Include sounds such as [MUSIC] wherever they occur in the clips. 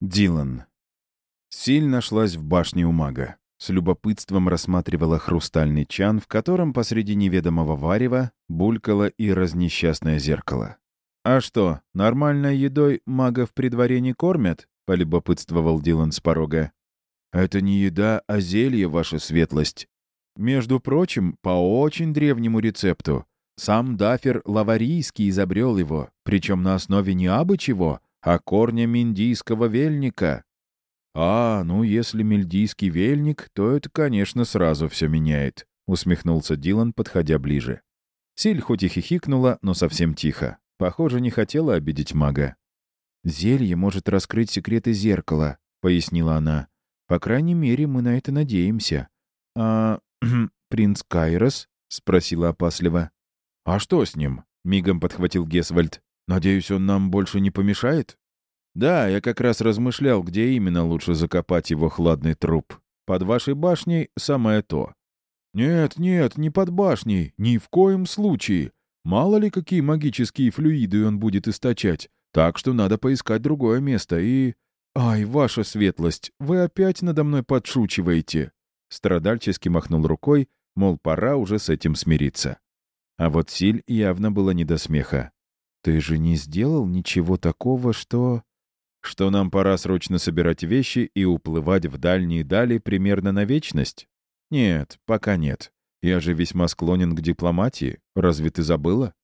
Дилан. Силь нашлась в башне у мага. С любопытством рассматривала хрустальный чан, в котором посреди неведомого варева булькало и разнесчастное зеркало. «А что, нормальной едой магов при дворе не кормят?» — полюбопытствовал Дилан с порога. «Это не еда, а зелье, ваша светлость. Между прочим, по очень древнему рецепту. Сам Дафер Лаварийский изобрел его, причем на основе не абы чего, а корня миндийского вельника. А, ну, если мельдийский вельник, то это, конечно, сразу все меняет», — усмехнулся Дилан, подходя ближе. Силь хоть и хихикнула, но совсем тихо. Похоже, не хотела обидеть мага. «Зелье может раскрыть секреты зеркала», — пояснила она. «По крайней мере, мы на это надеемся». «А [CLEARS THROAT] принц Кайрос?» — спросила опасливо. «А что с ним?» — мигом подхватил Гесвальд. «Надеюсь, он нам больше не помешает?» «Да, я как раз размышлял, где именно лучше закопать его хладный труп. Под вашей башней самое то». «Нет, нет, не под башней, ни в коем случае. Мало ли, какие магические флюиды он будет источать. Так что надо поискать другое место и... Ай, ваша светлость, вы опять надо мной подшучиваете!» Страдальчески махнул рукой, мол, пора уже с этим смириться. А вот Силь явно было не до смеха. «Ты же не сделал ничего такого, что...» «Что нам пора срочно собирать вещи и уплывать в дальние дали примерно на вечность?» «Нет, пока нет. Я же весьма склонен к дипломатии. Разве ты забыла?»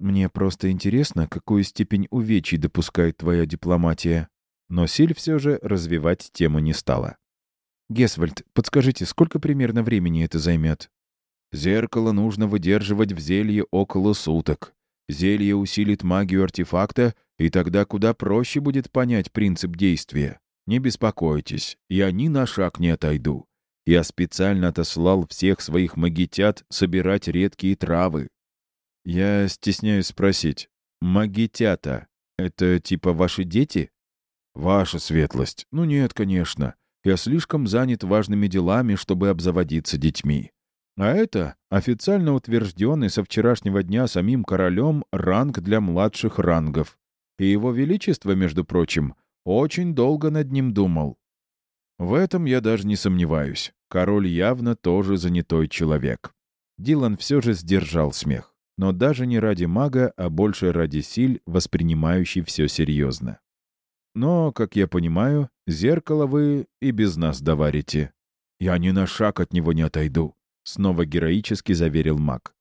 «Мне просто интересно, какую степень увечий допускает твоя дипломатия». Но Силь все же развивать тему не стала. «Гесвальд, подскажите, сколько примерно времени это займет?» «Зеркало нужно выдерживать в зелье около суток. Зелье усилит магию артефакта, и тогда куда проще будет понять принцип действия. Не беспокойтесь, я ни на шаг не отойду. Я специально отослал всех своих магитят собирать редкие травы. Я стесняюсь спросить, магитята — это типа ваши дети? Ваша светлость. Ну нет, конечно. Я слишком занят важными делами, чтобы обзаводиться детьми. А это официально утвержденный со вчерашнего дня самим королем ранг для младших рангов. И его величество, между прочим, очень долго над ним думал. В этом я даже не сомневаюсь. Король явно тоже занятой человек. Дилан все же сдержал смех. Но даже не ради мага, а больше ради силь, воспринимающий все серьезно. Но, как я понимаю, зеркало вы и без нас доварите. Я ни на шаг от него не отойду. — снова героически заверил маг.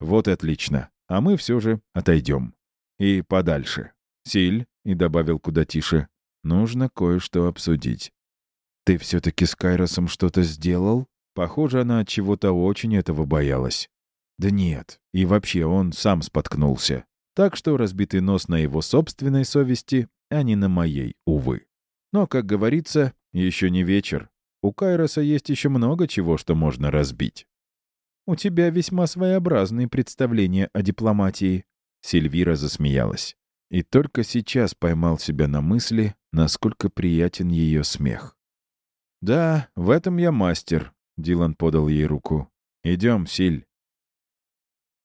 «Вот и отлично. А мы все же отойдем. И подальше. Силь», — и добавил куда тише, — «нужно кое-что обсудить». «Ты все-таки с Кайросом что-то сделал?» Похоже, она от чего-то очень этого боялась. Да нет, и вообще он сам споткнулся. Так что разбитый нос на его собственной совести, а не на моей, увы. Но, как говорится, еще не вечер, у Кайроса есть еще много чего, что можно разбить. «У тебя весьма своеобразные представления о дипломатии», — Сильвира засмеялась. И только сейчас поймал себя на мысли, насколько приятен ее смех. «Да, в этом я мастер», — Дилан подал ей руку. «Идем, Силь».